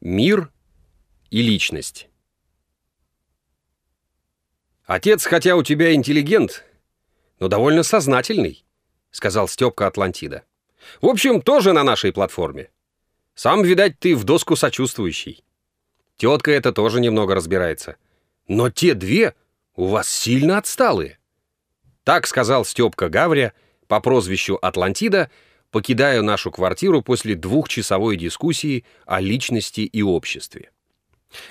Мир и личность. «Отец, хотя у тебя и интеллигент, но довольно сознательный», — сказал Степка Атлантида. «В общем, тоже на нашей платформе. Сам, видать, ты в доску сочувствующий. Тетка эта тоже немного разбирается. Но те две у вас сильно отсталые». Так сказал Степка Гавря по прозвищу Атлантида, покидая нашу квартиру после двухчасовой дискуссии о личности и обществе.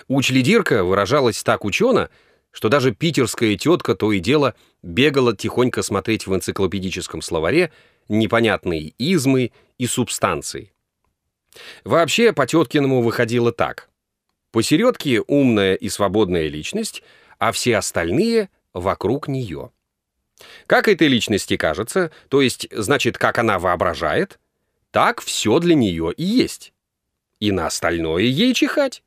Учлидирка выражалась так учено, что даже питерская тетка то и дело бегала тихонько смотреть в энциклопедическом словаре непонятные измы и субстанции. Вообще, по теткиному выходило так. Посередке умная и свободная личность, а все остальные вокруг нее. Как этой личности кажется, то есть, значит, как она воображает, так все для нее и есть. И на остальное ей чихать.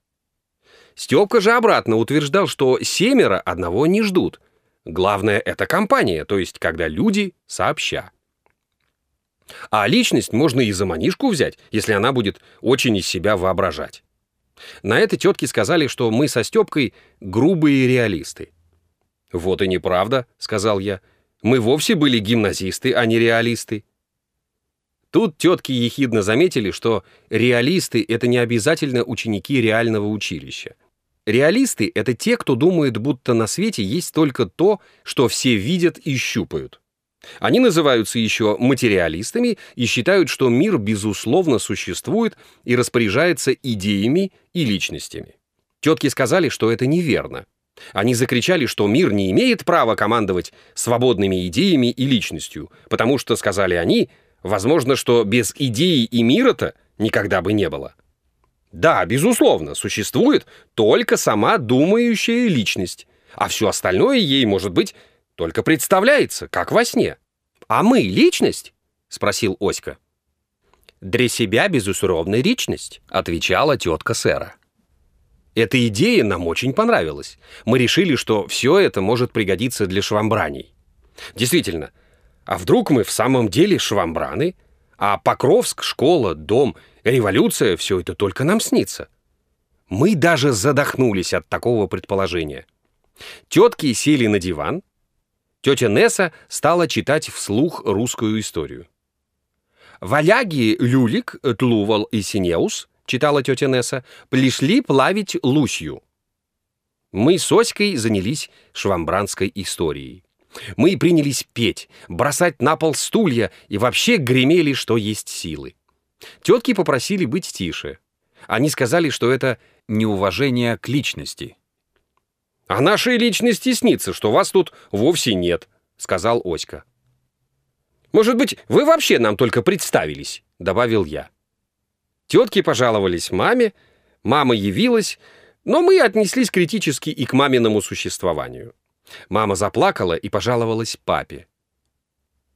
Степка же обратно утверждал, что семеро одного не ждут. Главное — это компания, то есть когда люди сообща. А личность можно и за манишку взять, если она будет очень из себя воображать. На это тетки сказали, что мы со Степкой грубые реалисты. «Вот и неправда», — сказал я. Мы вовсе были гимназисты, а не реалисты. Тут тетки ехидно заметили, что реалисты — это не обязательно ученики реального училища. Реалисты — это те, кто думает, будто на свете есть только то, что все видят и щупают. Они называются еще материалистами и считают, что мир безусловно существует и распоряжается идеями и личностями. Тетки сказали, что это неверно. Они закричали, что мир не имеет права командовать свободными идеями и личностью, потому что, сказали они, возможно, что без идеи и мира-то никогда бы не было. Да, безусловно, существует только сама думающая личность, а все остальное ей, может быть, только представляется, как во сне. «А мы — личность?» — спросил Оська. «Для себя, безусловно, личность», — отвечала тетка сэра. Эта идея нам очень понравилась. Мы решили, что все это может пригодиться для швамбраний. Действительно, а вдруг мы в самом деле швамбраны, а Покровск, школа, дом, революция — все это только нам снится? Мы даже задохнулись от такого предположения. Тетки сели на диван. Тетя Несса стала читать вслух русскую историю. Валяги Люлик, Тлувал и Синеус — читала тетя Несса, пришли плавить Лусью. Мы с Оськой занялись швамбранской историей. Мы принялись петь, бросать на пол стулья и вообще гремели, что есть силы. Тетки попросили быть тише. Они сказали, что это неуважение к личности. «А нашей личности снится, что вас тут вовсе нет», — сказал Оська. «Может быть, вы вообще нам только представились», — добавил я. Тетки пожаловались маме, мама явилась, но мы отнеслись критически и к маминому существованию. Мама заплакала и пожаловалась папе.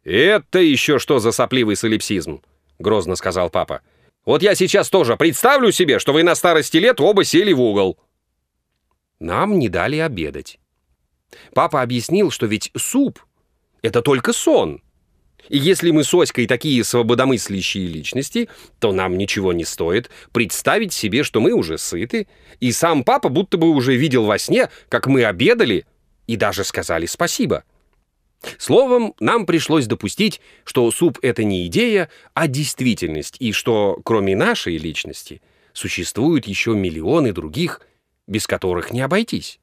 «Это еще что за сопливый солипсизм?» — грозно сказал папа. «Вот я сейчас тоже представлю себе, что вы на старости лет оба сели в угол». Нам не дали обедать. Папа объяснил, что ведь суп — это только сон — и если мы с Оськой такие свободомыслящие личности, то нам ничего не стоит представить себе, что мы уже сыты, и сам папа будто бы уже видел во сне, как мы обедали, и даже сказали спасибо. Словом, нам пришлось допустить, что суп — это не идея, а действительность, и что, кроме нашей личности, существуют еще миллионы других, без которых не обойтись.